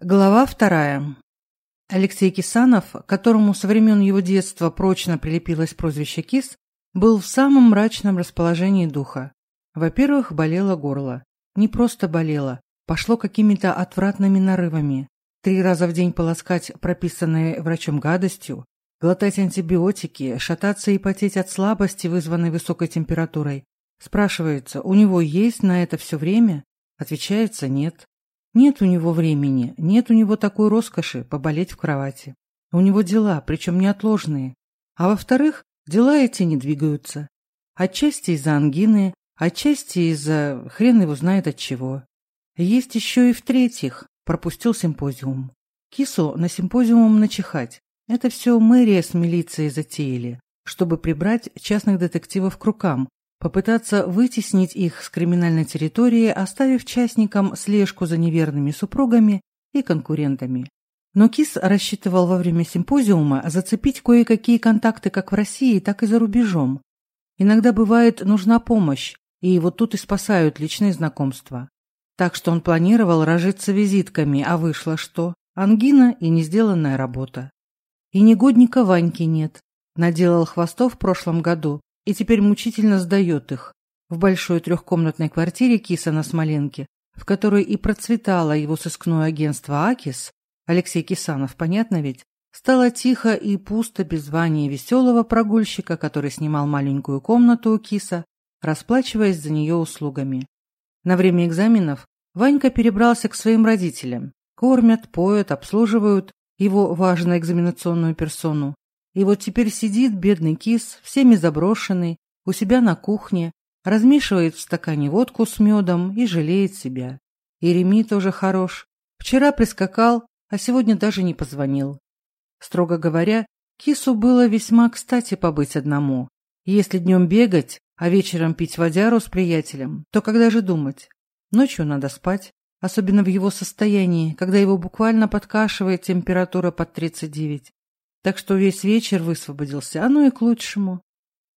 Глава вторая. Алексей Кисанов, которому со времен его детства прочно прилепилось прозвище Кис, был в самом мрачном расположении духа. Во-первых, болело горло. Не просто болело, пошло какими-то отвратными нарывами. Три раза в день полоскать прописанные врачом гадостью, глотать антибиотики, шататься и потеть от слабости, вызванной высокой температурой. Спрашивается, у него есть на это все время? Отвечается, нет. Нет у него времени, нет у него такой роскоши поболеть в кровати. У него дела, причем неотложные. А во-вторых, дела эти не двигаются. Отчасти из-за ангины, отчасти из-за хрен его знает от чего. Есть еще и в-третьих, пропустил симпозиум. Кису на симпозиум начихать. Это все мэрия с милицией затеяли, чтобы прибрать частных детективов к рукам, Попытаться вытеснить их с криминальной территории, оставив частникам слежку за неверными супругами и конкурентами. Но КИС рассчитывал во время симпозиума зацепить кое-какие контакты как в России, так и за рубежом. Иногда бывает нужна помощь, и вот тут и спасают личные знакомства. Так что он планировал разжиться визитками, а вышло что? Ангина и несделанная работа. И негодника Ваньки нет. Наделал хвостов в прошлом году, и теперь мучительно сдает их в большой трехкомнатной квартире Кисана Смоленки, в которой и процветало его сыскное агентство «Акис», Алексей Кисанов, понятно ведь, стало тихо и пусто без звания веселого прогульщика, который снимал маленькую комнату у Киса, расплачиваясь за нее услугами. На время экзаменов Ванька перебрался к своим родителям. Кормят, поют, обслуживают его важную экзаменационную персону и вот теперь сидит бедный кис, всеми заброшенный, у себя на кухне, размешивает в стакане водку с медом и жалеет себя. И Реми тоже хорош. Вчера прискакал, а сегодня даже не позвонил. Строго говоря, кису было весьма кстати побыть одному. Если днем бегать, а вечером пить водяру с приятелем, то когда же думать? Ночью надо спать, особенно в его состоянии, когда его буквально подкашивает температура под 39. Так что весь вечер высвободился, оно а ну и к лучшему.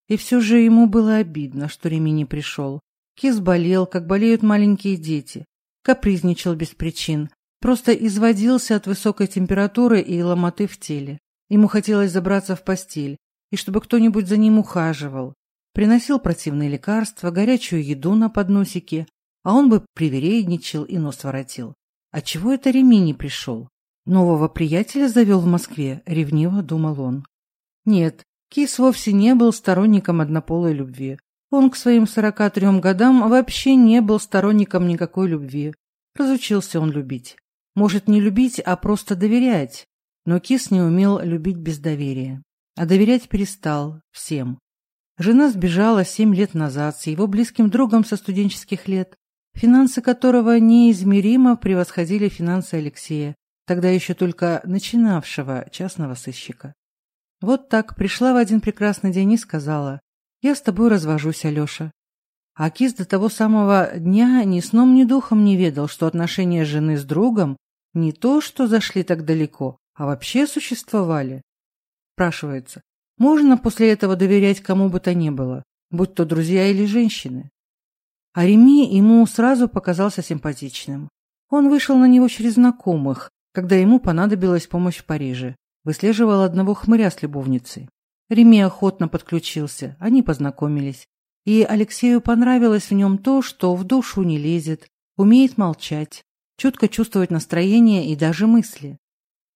И все же ему было обидно, что Реми не пришел. Кис болел, как болеют маленькие дети. Капризничал без причин. Просто изводился от высокой температуры и ломоты в теле. Ему хотелось забраться в постель, и чтобы кто-нибудь за ним ухаживал. Приносил противные лекарства, горячую еду на подносике, а он бы привередничал и нос воротил. А чего это Реми не пришел? Нового приятеля завел в Москве, ревниво думал он. Нет, Кис вовсе не был сторонником однополой любви. Он к своим 43 годам вообще не был сторонником никакой любви. Разучился он любить. Может, не любить, а просто доверять. Но Кис не умел любить без доверия. А доверять перестал всем. Жена сбежала семь лет назад с его близким другом со студенческих лет, финансы которого неизмеримо превосходили финансы Алексея, Тогда еще только начинавшего частного сыщика. Вот так пришла в один прекрасный день и сказала, «Я с тобой развожусь, Алеша». А Кис до того самого дня ни сном, ни духом не ведал, что отношения жены с другом не то, что зашли так далеко, а вообще существовали. Спрашивается, можно после этого доверять кому бы то ни было, будь то друзья или женщины? А Реми ему сразу показался симпатичным. Он вышел на него через знакомых, когда ему понадобилась помощь в Париже. Выслеживал одного хмыря с любовницей. Реми охотно подключился, они познакомились. И Алексею понравилось в нем то, что в душу не лезет, умеет молчать, чутко чувствовать настроение и даже мысли.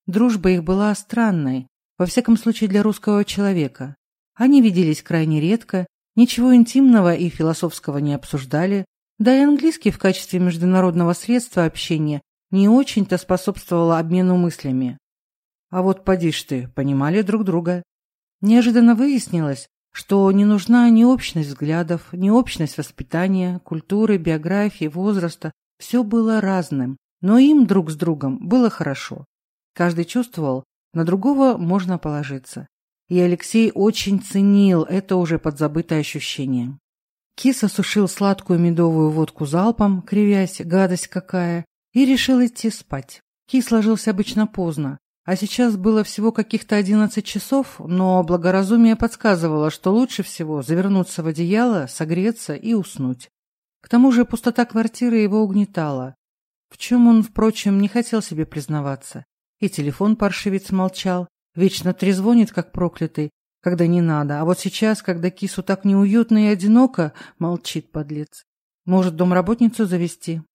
Дружба их была странной, во всяком случае для русского человека. Они виделись крайне редко, ничего интимного и философского не обсуждали, да и английский в качестве международного средства общения не очень-то способствовала обмену мыслями. А вот поди ж ты, понимали друг друга. Неожиданно выяснилось, что не нужна ни общность взглядов, ни общность воспитания, культуры, биографии, возраста. Все было разным, но им друг с другом было хорошо. Каждый чувствовал, на другого можно положиться. И Алексей очень ценил это уже подзабытое ощущение. Кис осушил сладкую медовую водку залпом, кривясь, гадость какая, и решил идти спать. Кис ложился обычно поздно, а сейчас было всего каких-то одиннадцать часов, но благоразумие подсказывало, что лучше всего завернуться в одеяло, согреться и уснуть. К тому же пустота квартиры его угнетала. в чем он, впрочем, не хотел себе признаваться. И телефон паршивец молчал, вечно трезвонит, как проклятый, когда не надо, а вот сейчас, когда кису так неуютно и одиноко, молчит подлец. Может, домработницу завести, думал кис, волочась к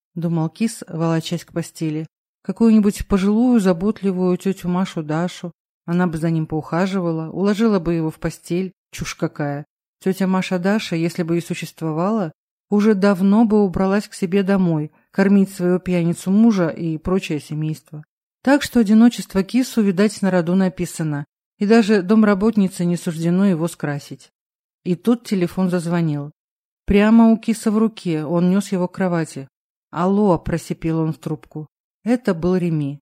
постели. Какую-нибудь пожилую, заботливую тетю Машу Дашу. Она бы за ним поухаживала, уложила бы его в постель. Чушь какая. Тетя Маша Даша, если бы и существовала, уже давно бы убралась к себе домой, кормить своего пьяницу мужа и прочее семейство. Так что одиночество кису, видать, на роду написано, и даже домработнице не суждено его скрасить. И тут телефон зазвонил. Прямо у киса в руке, он нес его к кровати. Алло, просипел он в трубку. Это был Реми.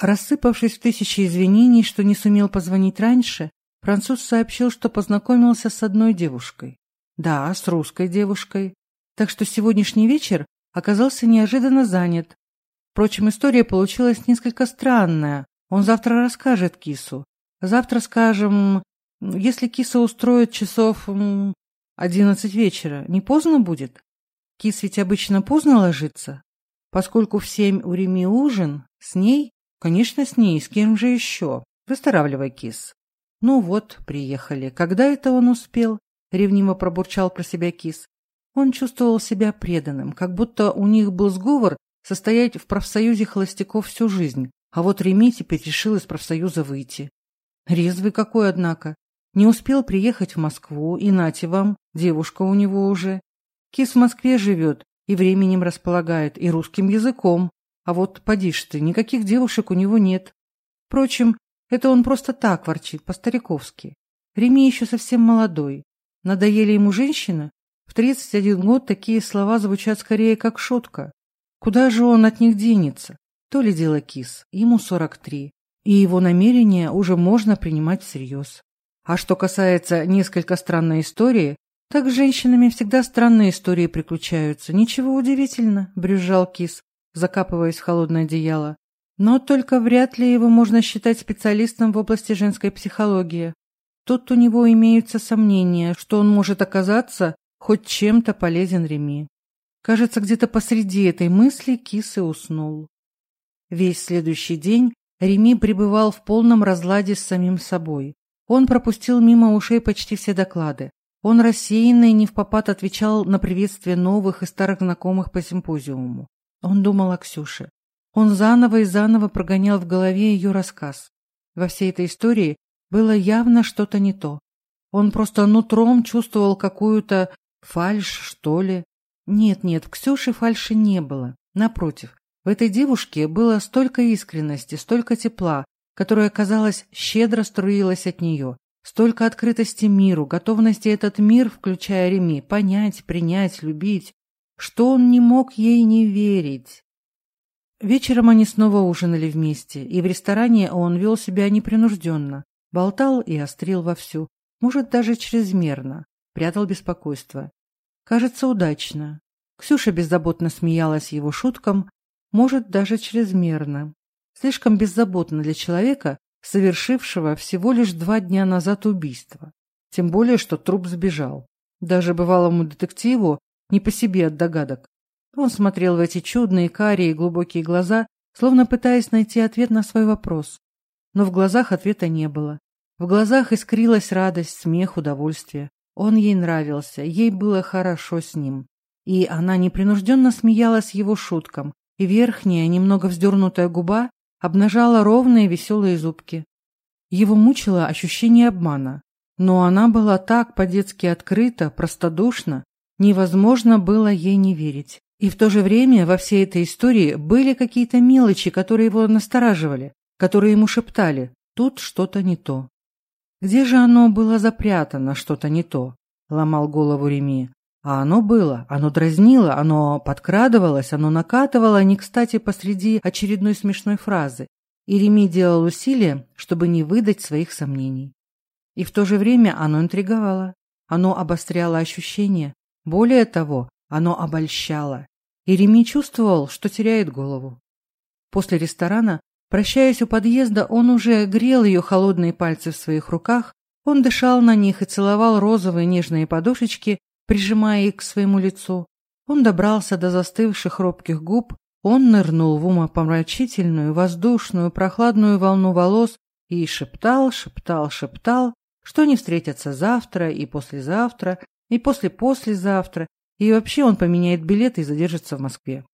Рассыпавшись в тысячи извинений, что не сумел позвонить раньше, француз сообщил, что познакомился с одной девушкой. Да, с русской девушкой. Так что сегодняшний вечер оказался неожиданно занят. Впрочем, история получилась несколько странная. Он завтра расскажет Кису. Завтра, скажем, если Киса устроит часов одиннадцать вечера, не поздно будет? Кис ведь обычно поздно ложится. Поскольку в семь у Реми ужин, с ней, конечно, с ней, с кем же еще? Выздоравливай, Кис. Ну вот, приехали. Когда это он успел? Ревниво пробурчал про себя Кис. Он чувствовал себя преданным, как будто у них был сговор состоять в профсоюзе холостяков всю жизнь, а вот Реми теперь решил из профсоюза выйти. Резвый какой, однако. Не успел приехать в Москву, и нате вам, девушка у него уже. Кис в Москве живет и временем располагает, и русским языком. А вот, поди ж ты, никаких девушек у него нет. Впрочем, это он просто так ворчит, по-стариковски. Реми еще совсем молодой. Надоели ему женщины? В 31 год такие слова звучат скорее как шутка. Куда же он от них денется? То ли дело кис, ему 43, и его намерения уже можно принимать всерьез. А что касается несколько странной истории, Так женщинами всегда странные истории приключаются. Ничего удивительного, брюзжал кис, закапываясь в холодное одеяло. Но только вряд ли его можно считать специалистом в области женской психологии. Тут у него имеются сомнения, что он может оказаться хоть чем-то полезен Реми. Кажется, где-то посреди этой мысли кис и уснул. Весь следующий день Реми пребывал в полном разладе с самим собой. Он пропустил мимо ушей почти все доклады. Он рассеянно и не в попад отвечал на приветствие новых и старых знакомых по симпозиуму. Он думал о Ксюше. Он заново и заново прогонял в голове ее рассказ. Во всей этой истории было явно что-то не то. Он просто нутром чувствовал какую-то фальшь, что ли. Нет-нет, в Ксюше фальши не было. Напротив, в этой девушке было столько искренности, столько тепла, которое, казалось, щедро струилось от нее. Столько открытости миру, готовности этот мир, включая Реми, понять, принять, любить, что он не мог ей не верить. Вечером они снова ужинали вместе, и в ресторане он вел себя непринужденно, болтал и острил вовсю, может, даже чрезмерно, прятал беспокойство. Кажется, удачно. Ксюша беззаботно смеялась его шуткам, может, даже чрезмерно. Слишком беззаботно для человека, совершившего всего лишь два дня назад убийство. Тем более, что труп сбежал. Даже бывалому детективу не по себе от догадок. Он смотрел в эти чудные, карие, глубокие глаза, словно пытаясь найти ответ на свой вопрос. Но в глазах ответа не было. В глазах искрилась радость, смех, удовольствие. Он ей нравился, ей было хорошо с ним. И она непринужденно смеялась его шуткам, и верхняя, немного вздернутая губа обнажала ровные веселые зубки. Его мучило ощущение обмана, но она была так по-детски открыта, простодушна, невозможно было ей не верить. И в то же время во всей этой истории были какие-то мелочи, которые его настораживали, которые ему шептали «тут что-то не то». «Где же оно было запрятано, что-то не то?» — ломал голову Реми. А оно было, оно дразнило, оно подкрадывалось, оно накатывало, не кстати посреди очередной смешной фразы. И Реми делал усилия, чтобы не выдать своих сомнений. И в то же время оно интриговало, оно обостряло ощущения. Более того, оно обольщало. И Реми чувствовал, что теряет голову. После ресторана, прощаясь у подъезда, он уже грел ее холодные пальцы в своих руках, он дышал на них и целовал розовые нежные подушечки, прижимая их к своему лицу, он добрался до застывших робких губ, он нырнул в умопомрачительную, воздушную, прохладную волну волос и шептал, шептал, шептал, что они встретятся завтра и послезавтра, и после-послезавтра, и вообще он поменяет билет и задержится в Москве.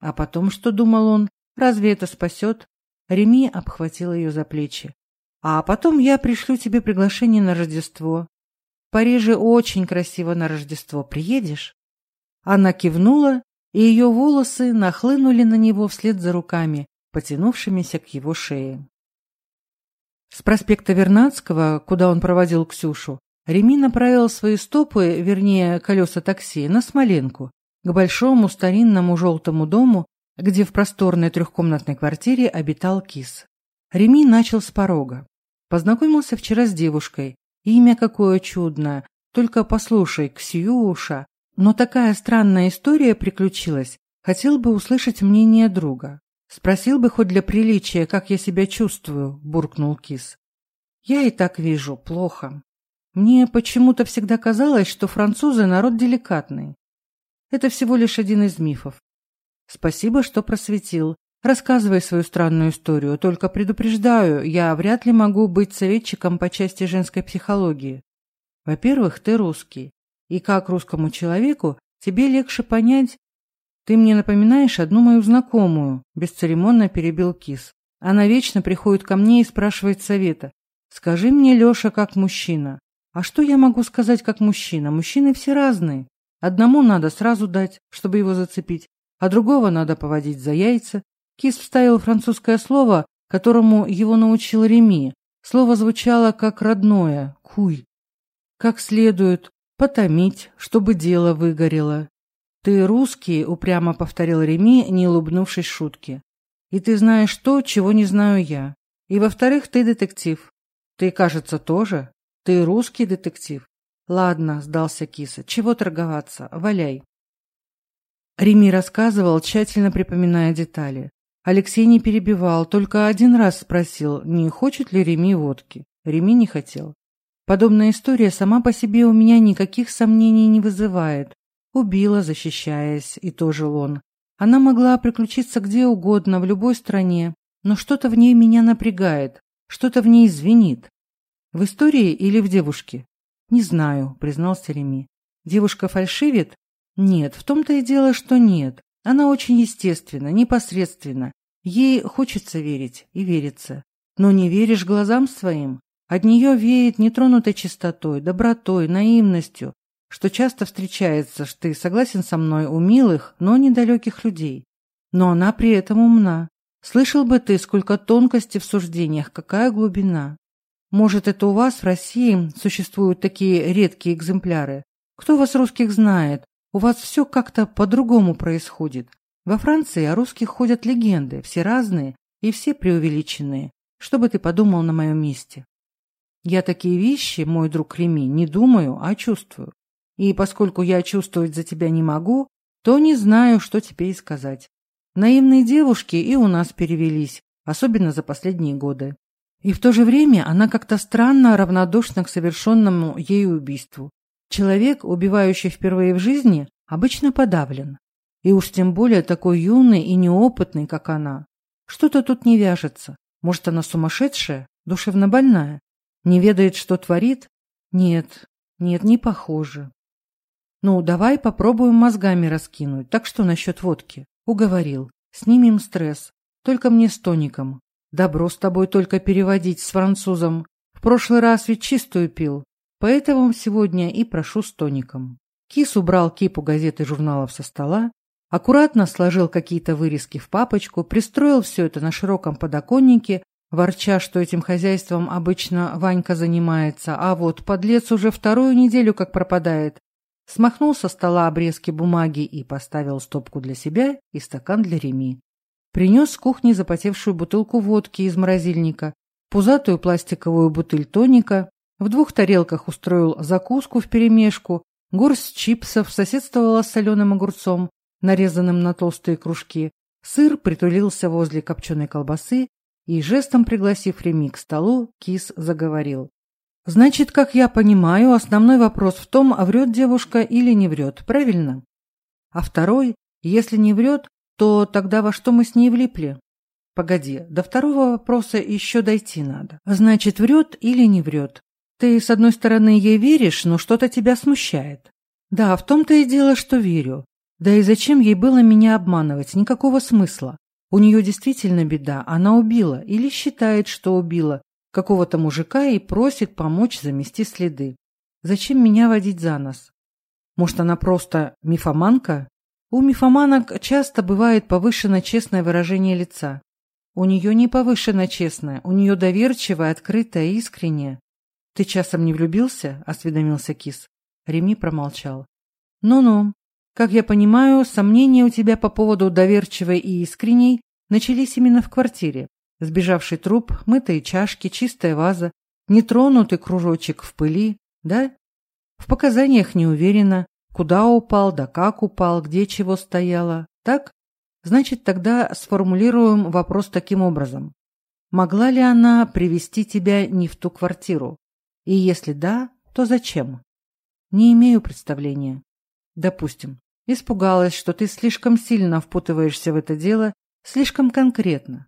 А потом, что думал он, разве это спасет? Реми обхватил ее за плечи. А потом я пришлю тебе приглашение на Рождество. Париже очень красиво на Рождество приедешь?» Она кивнула, и ее волосы нахлынули на него вслед за руками, потянувшимися к его шее. С проспекта Вернадского, куда он проводил Ксюшу, Реми направил свои стопы, вернее, колеса такси, на Смоленку, к большому старинному желтому дому, где в просторной трехкомнатной квартире обитал кис. Реми начал с порога. Познакомился вчера с девушкой, имя какое чудное, только послушай, Ксюша. Но такая странная история приключилась. Хотел бы услышать мнение друга. Спросил бы хоть для приличия, как я себя чувствую, буркнул Кис. Я и так вижу, плохо. Мне почему-то всегда казалось, что французы народ деликатный. Это всего лишь один из мифов. Спасибо, что просветил рассказывай свою странную историю, только предупреждаю, я вряд ли могу быть советчиком по части женской психологии. Во-первых, ты русский, и как русскому человеку тебе легче понять... Ты мне напоминаешь одну мою знакомую, бесцеремонно перебил Кис. Она вечно приходит ко мне и спрашивает совета. Скажи мне, Леша, как мужчина. А что я могу сказать как мужчина? Мужчины все разные. Одному надо сразу дать, чтобы его зацепить, а другого надо поводить за яйца, Кис вставил французское слово, которому его научил Реми. Слово звучало как родное «куй». Как следует потомить, чтобы дело выгорело. «Ты русский», — упрямо повторил Реми, не улыбнувшись шутке. «И ты знаешь то, чего не знаю я. И, во-вторых, ты детектив. Ты, кажется, тоже. Ты русский детектив». «Ладно», — сдался киса, — «чего торговаться? Валяй». Реми рассказывал, тщательно припоминая детали. Алексей не перебивал, только один раз спросил, не хочет ли Реми водки. Реми не хотел. Подобная история сама по себе у меня никаких сомнений не вызывает. Убила, защищаясь, и тоже он. Она могла приключиться где угодно, в любой стране, но что-то в ней меня напрягает, что-то в ней звенит. В истории или в девушке? Не знаю, признался Реми. Девушка фальшивит? Нет, в том-то и дело, что нет. Она очень естественна, непосредственно. Ей хочется верить и верится. Но не веришь глазам своим. От нее веет нетронутой чистотой, добротой, наивностью, что часто встречается, что ты согласен со мной, у милых, но недалеких людей. Но она при этом умна. Слышал бы ты, сколько тонкости в суждениях, какая глубина. Может, это у вас в России существуют такие редкие экземпляры? Кто вас, русских, знает, У вас все как-то по-другому происходит. Во Франции о русских ходят легенды, все разные и все преувеличенные. Что бы ты подумал на моем месте? Я такие вещи, мой друг Реми, не думаю, а чувствую. И поскольку я чувствовать за тебя не могу, то не знаю, что тебе и сказать. Наивные девушки и у нас перевелись, особенно за последние годы. И в то же время она как-то странно равнодушна к совершенному ею убийству. Человек, убивающий впервые в жизни, обычно подавлен. И уж тем более такой юный и неопытный, как она. Что-то тут не вяжется. Может, она сумасшедшая, душевно больная? Не ведает, что творит? Нет, нет, не похоже. Ну, давай попробуем мозгами раскинуть. Так что насчет водки? Уговорил. Снимем стресс. Только мне с тоником. Добро с тобой только переводить с французом. В прошлый раз ведь чистую пил. Поэтому сегодня и прошу стоником. Кис убрал кипу газет и журналов со стола, аккуратно сложил какие-то вырезки в папочку, пристроил все это на широком подоконнике, ворча, что этим хозяйством обычно Ванька занимается, а вот подлец уже вторую неделю как пропадает. Смахнул со стола обрезки бумаги и поставил стопку для себя и стакан для Реми. Принес с кухни запотевшую бутылку водки из морозильника, пузатую пластиковую бутыль тоника, в двух тарелках устроил закуску вперемешку, горсть чипсов соседствовала с соленым огурцом, нарезанным на толстые кружки. Сыр притулился возле копченой колбасы и, жестом пригласив Реми к столу, кис заговорил. «Значит, как я понимаю, основной вопрос в том, врет девушка или не врет, правильно? А второй, если не врет, то тогда во что мы с ней влипли? Погоди, до второго вопроса еще дойти надо. Значит, врет или не врет? Ты, с одной стороны, ей веришь, но что-то тебя смущает. Да, в том-то и дело, что верю. Да и зачем ей было меня обманывать? Никакого смысла. У нее действительно беда. Она убила или считает, что убила какого-то мужика и просит помочь замести следы. Зачем меня водить за нос? Может, она просто мифоманка? У мифоманок часто бывает повышено честное выражение лица. У нее не повышено честное, у нее доверчивое, открытое, искреннее. «Ты часом не влюбился?» – осведомился Кис. Реми промолчал. «Ну-ну. Как я понимаю, сомнения у тебя по поводу доверчивой и искренней начались именно в квартире. Сбежавший труп, мытые чашки, чистая ваза, нетронутый кружочек в пыли, да? В показаниях не уверена, куда упал, да как упал, где чего стояло, так? Значит, тогда сформулируем вопрос таким образом. Могла ли она привести тебя не в ту квартиру? И если да, то зачем? Не имею представления. Допустим, испугалась, что ты слишком сильно впутываешься в это дело, слишком конкретно.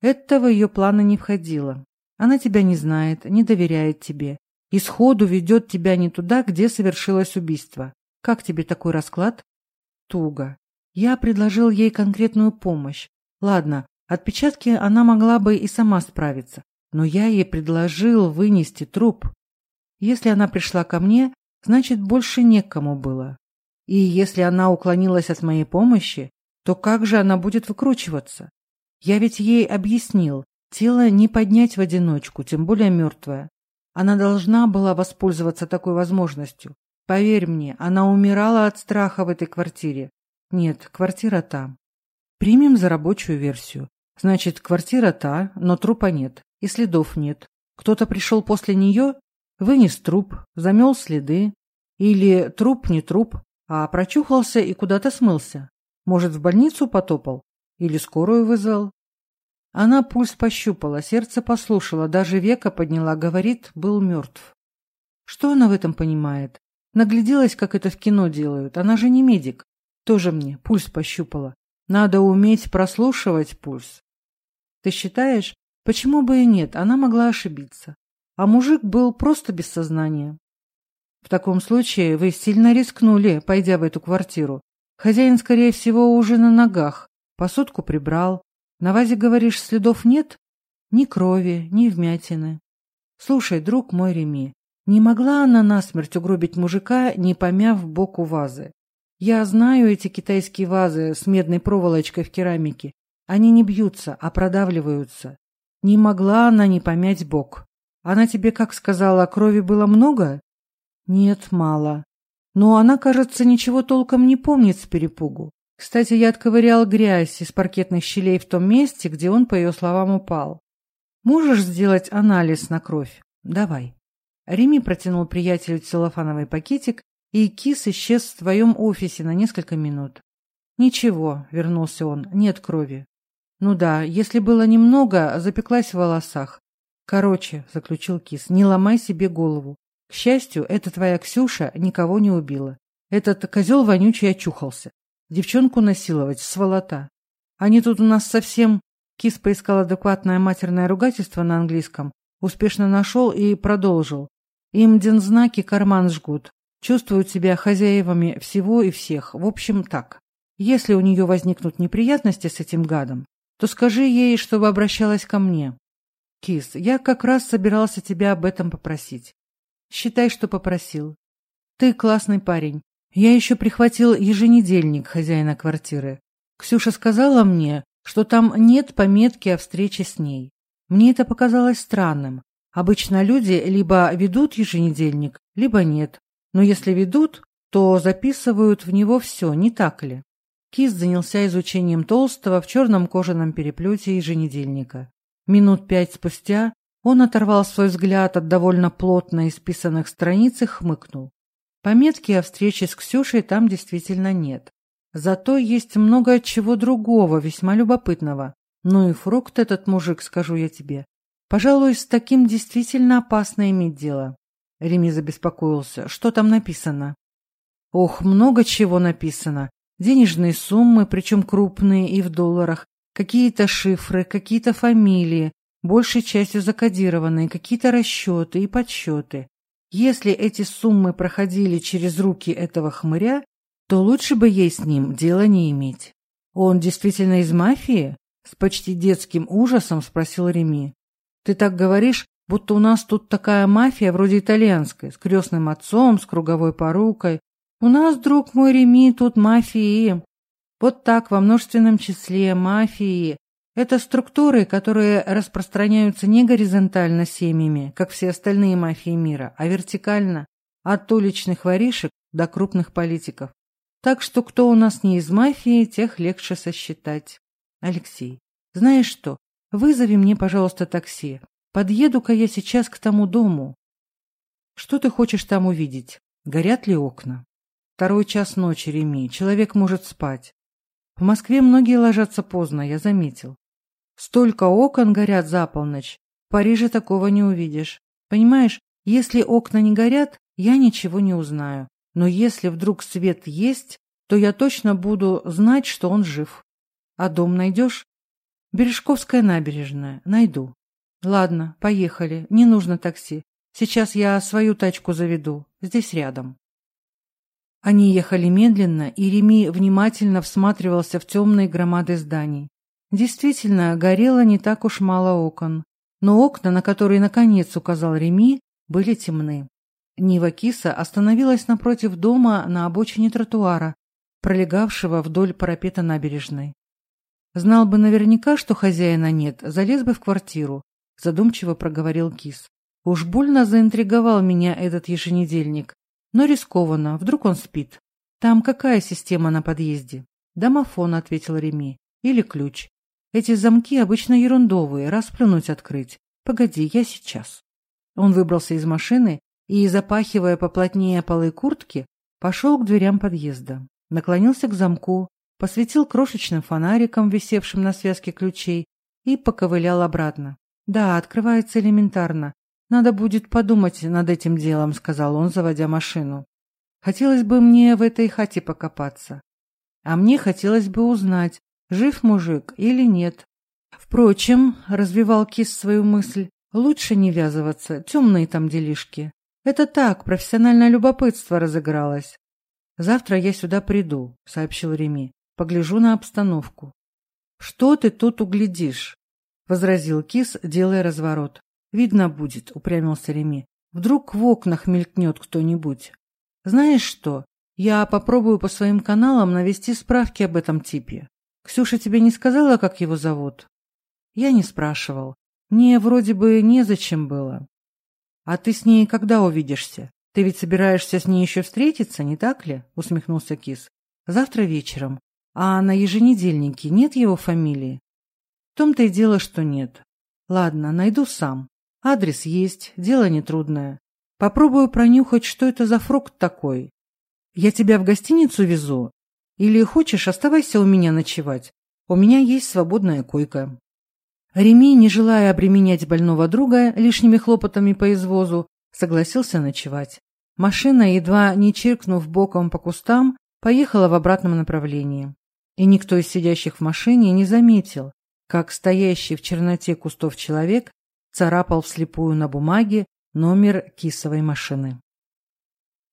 Это в ее планы не входило. Она тебя не знает, не доверяет тебе. И сходу ведет тебя не туда, где совершилось убийство. Как тебе такой расклад? Туго. Я предложил ей конкретную помощь. Ладно, отпечатки она могла бы и сама справиться но я ей предложил вынести труп. Если она пришла ко мне, значит, больше некому было. И если она уклонилась от моей помощи, то как же она будет выкручиваться? Я ведь ей объяснил, тело не поднять в одиночку, тем более мертвое. Она должна была воспользоваться такой возможностью. Поверь мне, она умирала от страха в этой квартире. Нет, квартира там. Примем за рабочую версию. Значит, квартира та, но трупа нет и следов нет. Кто-то пришел после нее, вынес труп, замел следы. Или труп не труп, а прочухался и куда-то смылся. Может, в больницу потопал? Или скорую вызвал? Она пульс пощупала, сердце послушала, даже века подняла, говорит, был мертв. Что она в этом понимает? Нагляделась, как это в кино делают. Она же не медик. Тоже мне пульс пощупала. Надо уметь прослушивать пульс. Ты считаешь, почему бы и нет, она могла ошибиться. А мужик был просто без сознания. В таком случае вы сильно рискнули, пойдя в эту квартиру. Хозяин, скорее всего, уже на ногах. Посудку прибрал. На вазе, говоришь, следов нет? Ни крови, ни вмятины. Слушай, друг мой Реми, не могла она насмерть угробить мужика, не помяв боку вазы. Я знаю эти китайские вазы с медной проволочкой в керамике. Они не бьются, а продавливаются. Не могла она не помять бок. Она тебе как сказала, крови было много? Нет, мало. Но она, кажется, ничего толком не помнит с перепугу. Кстати, я отковырял грязь из паркетных щелей в том месте, где он, по ее словам, упал. Можешь сделать анализ на кровь? Давай. Реми протянул приятелю целлофановый пакетик, и кис исчез в своем офисе на несколько минут. Ничего, вернулся он, нет крови. «Ну да, если было немного, запеклась в волосах. Короче», — заключил Кис, — «не ломай себе голову. К счастью, эта твоя Ксюша никого не убила. Этот козел вонючий очухался. Девчонку насиловать, сволота. Они тут у нас совсем...» Кис поискал адекватное матерное ругательство на английском, успешно нашел и продолжил. «Им дензнаки карман жгут. Чувствуют себя хозяевами всего и всех. В общем, так. Если у нее возникнут неприятности с этим гадом, то скажи ей, чтобы обращалась ко мне. Кис, я как раз собирался тебя об этом попросить. Считай, что попросил. Ты классный парень. Я еще прихватил еженедельник хозяина квартиры. Ксюша сказала мне, что там нет пометки о встрече с ней. Мне это показалось странным. Обычно люди либо ведут еженедельник, либо нет. Но если ведут, то записывают в него все, не так ли? Кис занялся изучением толстого в черном кожаном переплете еженедельника. Минут пять спустя он оторвал свой взгляд от довольно плотно исписанных страниц и хмыкнул. Пометки о встрече с Ксюшей там действительно нет. Зато есть много чего другого, весьма любопытного. Ну и фрукт этот мужик, скажу я тебе. Пожалуй, с таким действительно опасно иметь дело. Реми забеспокоился. Что там написано? Ох, много чего написано. денежные суммы, причем крупные и в долларах, какие-то шифры, какие-то фамилии, большей частью закодированные, какие-то расчеты и подсчеты. Если эти суммы проходили через руки этого хмыря, то лучше бы ей с ним дела не иметь. «Он действительно из мафии?» — с почти детским ужасом спросил Реми. «Ты так говоришь, будто у нас тут такая мафия вроде итальянской, с крестным отцом, с круговой порукой, У нас, друг мой Реми, тут мафии. Вот так, во множественном числе, мафии. Это структуры, которые распространяются не горизонтально семьями, как все остальные мафии мира, а вертикально, от уличных воришек до крупных политиков. Так что кто у нас не из мафии, тех легче сосчитать. Алексей, знаешь что, вызови мне, пожалуйста, такси. Подъеду-ка я сейчас к тому дому. Что ты хочешь там увидеть? Горят ли окна? Второй Второй час ночи Реми, человек может спать. В Москве многие ложатся поздно, я заметил. Столько окон горят за полночь. В Париже такого не увидишь. Понимаешь, если окна не горят, я ничего не узнаю. Но если вдруг свет есть, то я точно буду знать, что он жив. А дом найдешь? Бережковская набережная. Найду. Ладно, поехали. Не нужно такси. Сейчас я свою тачку заведу. Здесь рядом. Они ехали медленно, и Реми внимательно всматривался в темные громады зданий. Действительно, горело не так уж мало окон, но окна, на которые наконец указал Реми, были темны. Нива Киса остановилась напротив дома на обочине тротуара, пролегавшего вдоль парапета набережной. «Знал бы наверняка, что хозяина нет, залез бы в квартиру», – задумчиво проговорил Кис. «Уж больно заинтриговал меня этот еженедельник. Но рискованно, вдруг он спит. Там какая система на подъезде? Домофон, ответил Реми. Или ключ. Эти замки обычно ерундовые, расплюнуть открыть. Погоди, я сейчас. Он выбрался из машины и, запахивая поплотнее полы куртки, пошел к дверям подъезда. Наклонился к замку, посветил крошечным фонариком, висевшим на связке ключей, и поковылял обратно. Да, открывается элементарно. Надо будет подумать над этим делом, сказал он, заводя машину. Хотелось бы мне в этой хате покопаться. А мне хотелось бы узнать, жив мужик или нет. Впрочем, развивал Кис свою мысль, лучше не ввязываться, темные там делишки. Это так, профессиональное любопытство разыгралось. Завтра я сюда приду, сообщил Реми. Погляжу на обстановку. Что ты тут углядишь? возразил Кис, делая разворот. Видно будет, упрямился Реми. Вдруг в окнах мелькнет кто-нибудь. Знаешь что? Я попробую по своим каналам навести справки об этом типе. Ксюша тебе не сказала, как его зовут? Я не спрашивал. Мне вроде бы незачем было. А ты с ней когда увидишься? Ты ведь собираешься с ней еще встретиться, не так ли? Усмехнулся Кис. Завтра вечером. А на еженедельнике нет его фамилии? В том-то и дело, что нет. Ладно, найду сам. Адрес есть, дело нетрудное. Попробую пронюхать, что это за фрукт такой. Я тебя в гостиницу везу. Или хочешь, оставайся у меня ночевать. У меня есть свободная койка». Реми, не желая обременять больного друга лишними хлопотами по извозу, согласился ночевать. Машина, едва не чиркнув боком по кустам, поехала в обратном направлении. И никто из сидящих в машине не заметил, как стоящий в черноте кустов человек царапал вслепую на бумаге номер кисовой машины.